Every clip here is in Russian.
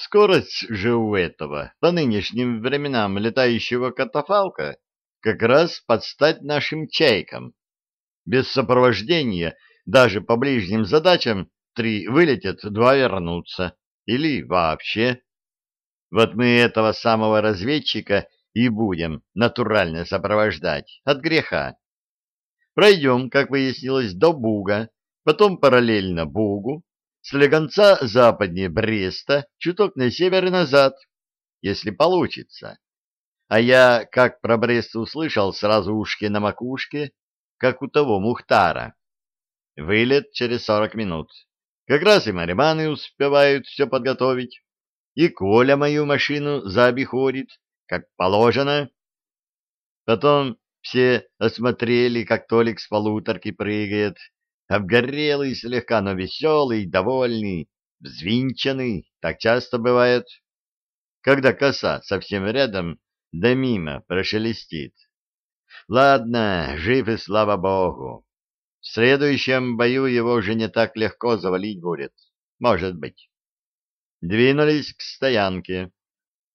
Скорость же у этого, по нынешним временам летающего катафалка, как раз под стать нашим чайкам. Без сопровождения даже по ближним задачам три вылетят, два вернутся. Или вообще. Вот мы этого самого разведчика и будем натурально сопровождать от греха. Пройдем, как выяснилось, до Буга, потом параллельно Бугу, слегонца западнее Бреста, чуток на север и назад, если получится. А я, как про Брест услышал, сразу ушки на макушке, как у того Мухтара. Вылет через сорок минут. Как раз и мариманы успевают все подготовить, и Коля мою машину заобиходит, как положено. Потом все осмотрели, как Толик с полуторки прыгает, обгорелый слегка, но веселый, довольный, взвинченный, так часто бывает, когда коса совсем рядом, да мимо прошелестит. Ладно, жив и слава богу. В следующем бою его уже не так легко завалить будет. Может быть. Двинулись к стоянке.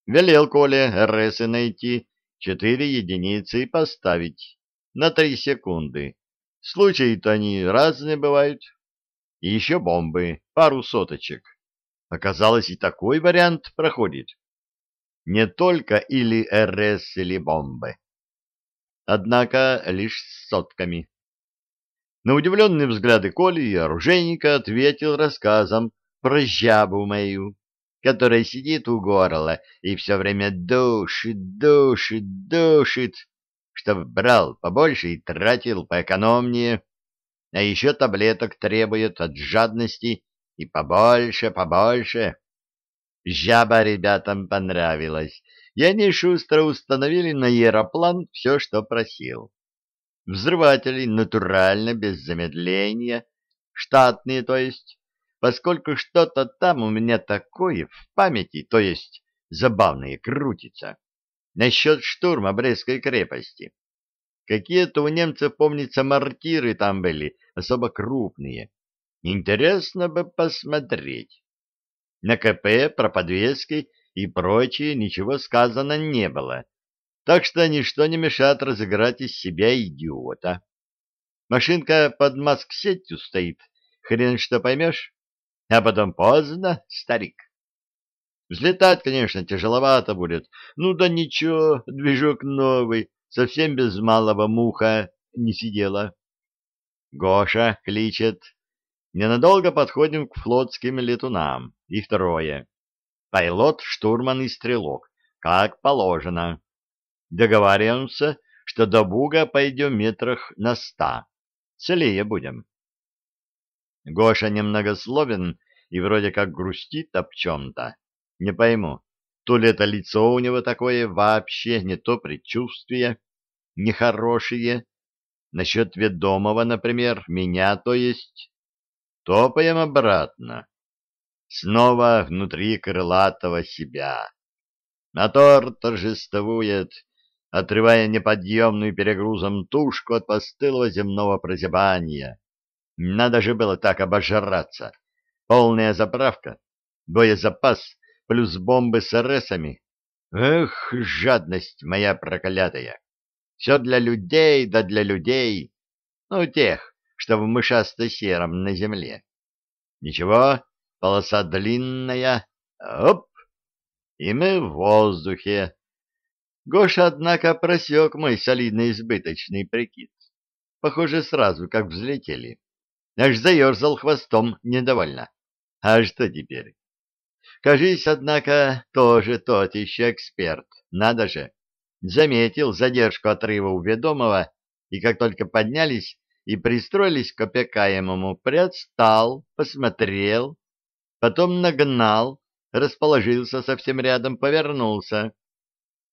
Велел Коле РСы найти, четыре единицы и поставить на три секунды. Случаи-то они разные бывают. И еще бомбы, пару соточек. Оказалось, и такой вариант проходит. Не только или РС, или бомбы. Однако лишь с сотками. На удивленные взгляды Коли и оружейника ответил рассказом про жабу мою, которая сидит у горла и все время душит, душит, душит, чтоб брал побольше и тратил поэкономнее, а еще таблеток требует от жадности и побольше, побольше. Жаба ребятам понравилась, и они шустро установили на аэроплан все, что просил. Взрыватели натурально, без замедления, штатные, то есть, поскольку что-то там у меня такое в памяти, то есть забавное, крутится, насчет штурма Брестской крепости. Какие-то у немцев, помнится, мортиры там были, особо крупные. Интересно бы посмотреть. На КП про подвески и прочее ничего сказано не было, так что ничто не мешает разыграть из себя идиота. Машинка под маск-сетью стоит, хрен что поймешь, а потом поздно, старик. Взлетать, конечно, тяжеловато будет, ну да ничего, движок новый, совсем без малого муха не сидела. Гоша кличет. Ненадолго подходим к флотским летунам. И второе. Пайлот, штурман и стрелок, как положено. Договариваемся, что до Буга пойдем метрах на ста. Целее будем. Гоша немногословен и вроде как грустит об чем-то. Не пойму, то ли это лицо у него такое вообще, не то предчувствие, нехорошие. Насчет ведомого, например, меня, то есть. Топаем обратно. Снова внутри крылатого себя. Мотор торжествует, отрывая неподъемную перегрузом тушку от постылого земного прозябания. Надо же было так обожраться. Полная заправка, боезапас плюс бомбы с РСами. Эх, жадность моя проклятая! Все для людей, да для людей. Ну, тех, что в мышасто-сером на земле. Ничего, полоса длинная. Оп! И мы в воздухе. Гоша, однако, просек мой солидно избыточный прикид. Похоже, сразу, как взлетели. Аж заерзал хвостом недовольно. А что теперь? Кажись, однако, тоже тот еще эксперт. Надо же. Заметил задержку отрыва у ведомого, и как только поднялись и пристроились к опекаемому, приотстал, посмотрел, потом нагнал, расположился совсем рядом, повернулся.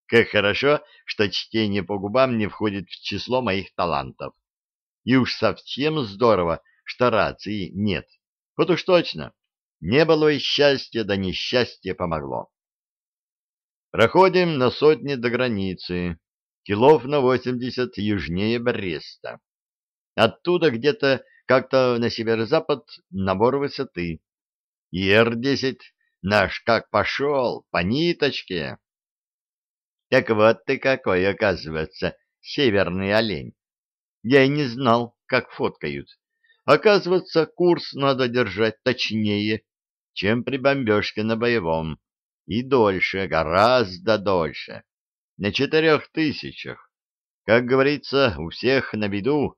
Как хорошо, что чтение по губам не входит в число моих талантов. И уж совсем здорово, что рации нет. Вот уж точно, не было и счастья, да несчастье помогло. Проходим на сотни до границы, килов на восемьдесят южнее Бреста. Оттуда где-то как-то на северо-запад набор высоты. И Р-10 Наш как пошел, по ниточке. Так вот ты какой, оказывается, северный олень. Я и не знал, как фоткают. Оказывается, курс надо держать точнее, чем при бомбежке на боевом. И дольше, гораздо дольше. На четырех тысячах. Как говорится, у всех на виду.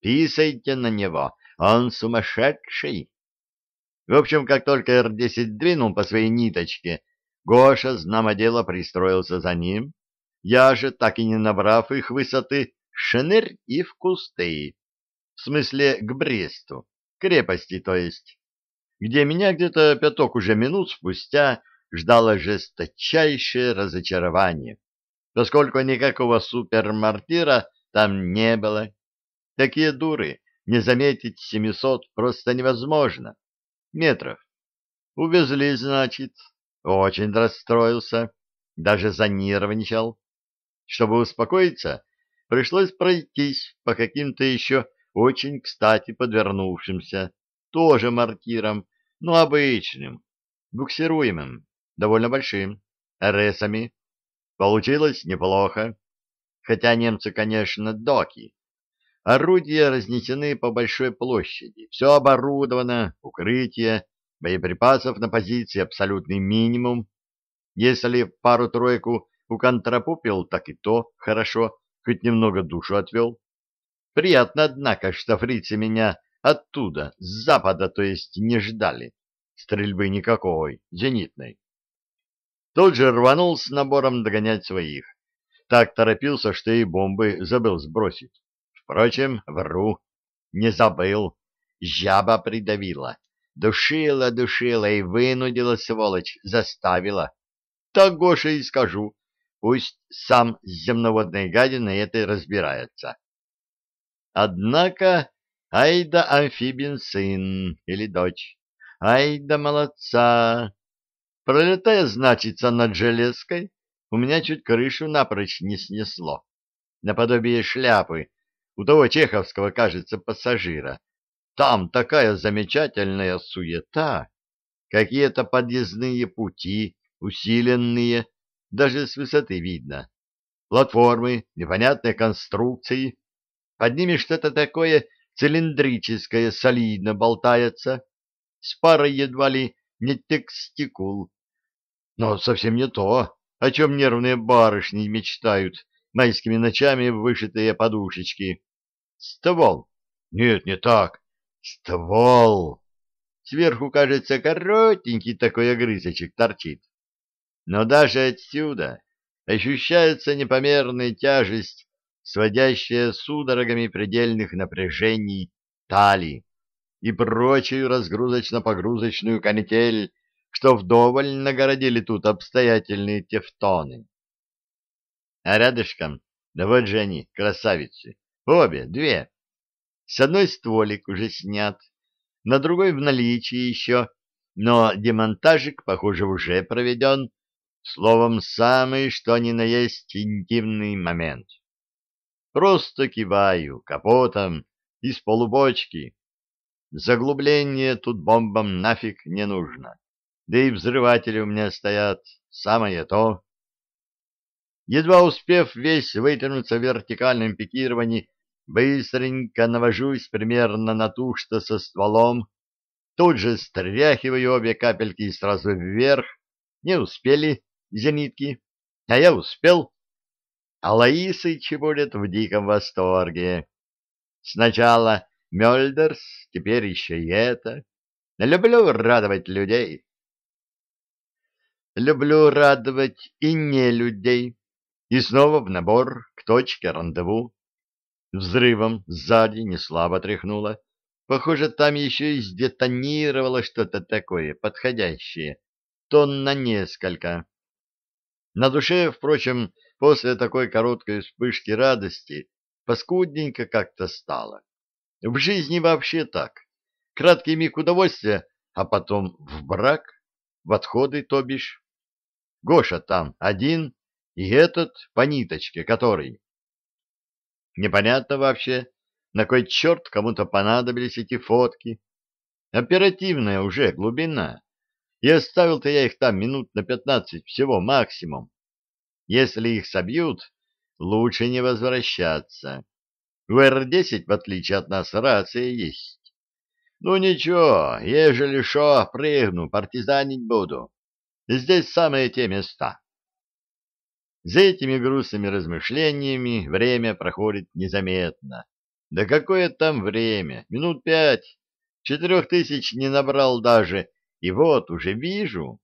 Писайте на него, он сумасшедший. В общем, как только Р-10 двинул по своей ниточке, Гоша, знамо дело, пристроился за ним. Я же, так и не набрав их высоты, шнырь и в кусты. В смысле, к Бресту, крепости, то есть, где меня где-то пяток уже минут спустя ждало жесточайшее разочарование, поскольку никакого супермартира там не было. Такие дуры не заметить семисот просто невозможно. Метров. Увезли, значит. Очень расстроился, даже занервничал. Чтобы успокоиться, пришлось пройтись по каким-то еще очень кстати подвернувшимся, тоже мортирам, но обычным, буксируемым, довольно большим, РСами. Получилось неплохо, хотя немцы, конечно, доки. Орудия разнесены по большой площади, все оборудовано, укрытие, боеприпасов на позиции абсолютный минимум. Если пару-тройку уконтрапупил, так и то хорошо, хоть немного душу отвел. Приятно, однако, что фрицы меня оттуда, с запада, то есть, не ждали. Стрельбы никакой, зенитной. Тут же рванул с набором догонять своих. Так торопился, что и бомбы забыл сбросить. Впрочем, вру, не забыл. Жаба придавила. Душила, душила и вынудила, сволочь, заставила. Так Гоша и скажу. Пусть сам с земноводной гадиной этой разбирается. Однако, ай да амфибин сын или дочь, ай да молодца. Пролетая, значится, над железкой, у меня чуть крышу напрочь не снесло. Наподобие шляпы у того чеховского, кажется, пассажира. Там такая замечательная суета, какие-то подъездные пути, усиленные, даже с высоты видно. Платформы, непонятные конструкции, под ними что-то такое цилиндрическое солидно болтается, с парой едва ли не текстикул. Но совсем не то, о чем нервные барышни мечтают майскими ночами вышитые подушечки. Ствол. Нет, не так. Ствол. Сверху, кажется, коротенький такой огрызочек торчит. Но даже отсюда ощущается непомерная тяжесть сводящая судорогами предельных напряжений талии и прочую разгрузочно-погрузочную канитель, что вдоволь нагородили тут обстоятельные тефтоны. А рядышком, да вот же они, красавицы, обе, две. С одной стволик уже снят, на другой в наличии еще, но демонтажик, похоже, уже проведен, словом, самый что ни на есть интимный момент. Просто киваю капотом из полубочки. Заглубление тут бомбам нафиг не нужно. Да и взрыватели у меня стоят, самое то. Едва успев весь вытянуться в вертикальном пикировании, быстренько навожусь примерно на ту, что со стволом, тут же стряхиваю обе капельки сразу вверх. Не успели зенитки, а я успел а Лаисыч будет в диком восторге. Сначала Мёльдерс, теперь еще и это. Люблю радовать людей. Люблю радовать и не людей. И снова в набор к точке рандеву. Взрывом сзади неслабо тряхнуло. Похоже, там еще и сдетонировало что-то такое подходящее. Тон на несколько. На душе, впрочем, После такой короткой вспышки радости паскудненько как-то стало. В жизни вообще так. Краткий миг удовольствия, а потом в брак, в отходы, то бишь. Гоша там один, и этот по ниточке, который. Непонятно вообще, на кой черт кому-то понадобились эти фотки. Оперативная уже глубина. И оставил-то я их там минут на пятнадцать всего максимум. Если их собьют, лучше не возвращаться. У Р-10, в отличие от нас, рация есть. Ну ничего, ежели шо, прыгну, партизанить буду. Здесь самые те места. За этими грустными размышлениями время проходит незаметно. Да какое там время? Минут пять. Четырех тысяч не набрал даже, и вот уже вижу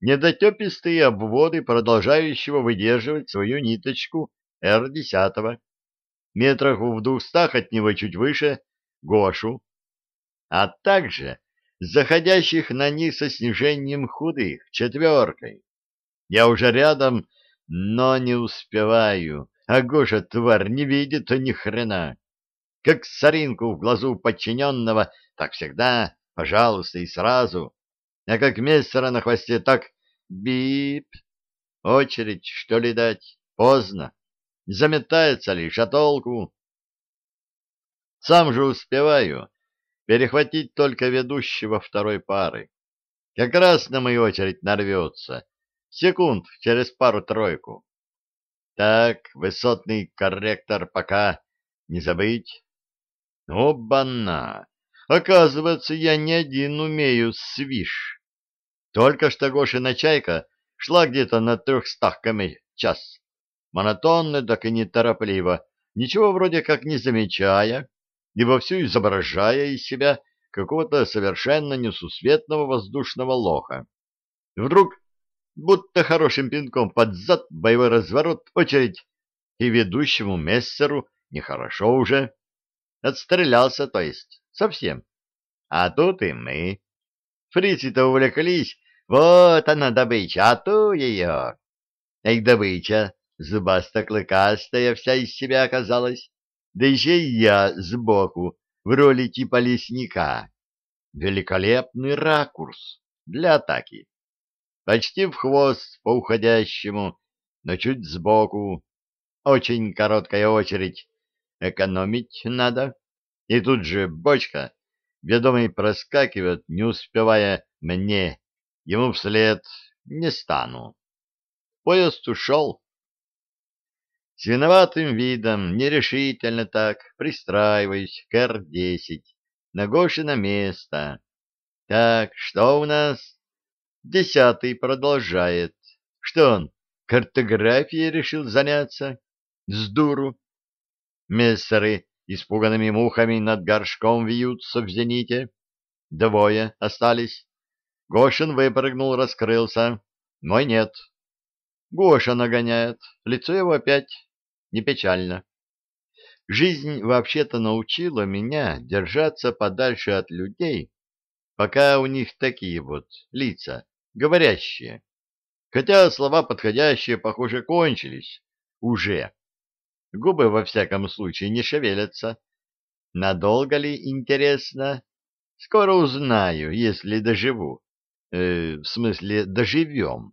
недотепистые обводы продолжающего выдерживать свою ниточку Р-10. Метрах в двухстах от него чуть выше Гошу, а также заходящих на них со снижением худых четверкой. Я уже рядом но не успеваю. А Гоша, тварь, не видит ни хрена. Как соринку в глазу подчиненного, так всегда, пожалуйста, и сразу. А как мессера на хвосте, так бип. Очередь, что ли, дать? Поздно. Заметается лишь, а толку? Сам же успеваю перехватить только ведущего второй пары. Как раз на мою очередь нарвется Секунд через пару-тройку. Так, высотный корректор пока не забыть. Оба-на! Оказывается, я не один умею свиш. Только что Гошина чайка шла где-то на трехстах км час. Монотонно, так и неторопливо, ничего вроде как не замечая, и вовсю изображая из себя какого-то совершенно несусветного воздушного лоха. Вдруг будто хорошим пинком под зад, боевой разворот, очередь, и ведущему мессеру нехорошо уже. Отстрелялся, то есть, совсем. А тут и мы. Фрицы-то увлеклись, вот она добыча, а то ее. Эх, добыча, зубасто-клыкастая вся из себя оказалась, да еще и я сбоку, в роли типа лесника. Великолепный ракурс для атаки почти в хвост по уходящему, но чуть сбоку. Очень короткая очередь. Экономить надо. И тут же бочка, ведомый проскакивает, не успевая мне. Ему вслед не стану. Поезд ушел. С виноватым видом, нерешительно так, пристраиваюсь к Р-10, на место. Так, что у нас? Десятый продолжает. Что он, картографией решил заняться? С дуру. Мессеры испуганными мухами над горшком вьются в зените. Двое остались. Гошин выпрыгнул, раскрылся. Мой нет. Гоша нагоняет. Лицо его опять не печально. Жизнь вообще-то научила меня держаться подальше от людей, пока у них такие вот лица говорящие. Хотя слова подходящие, похоже, кончились. Уже. Губы, во всяком случае, не шевелятся. Надолго ли, интересно? Скоро узнаю, если доживу. Э, в смысле, доживем.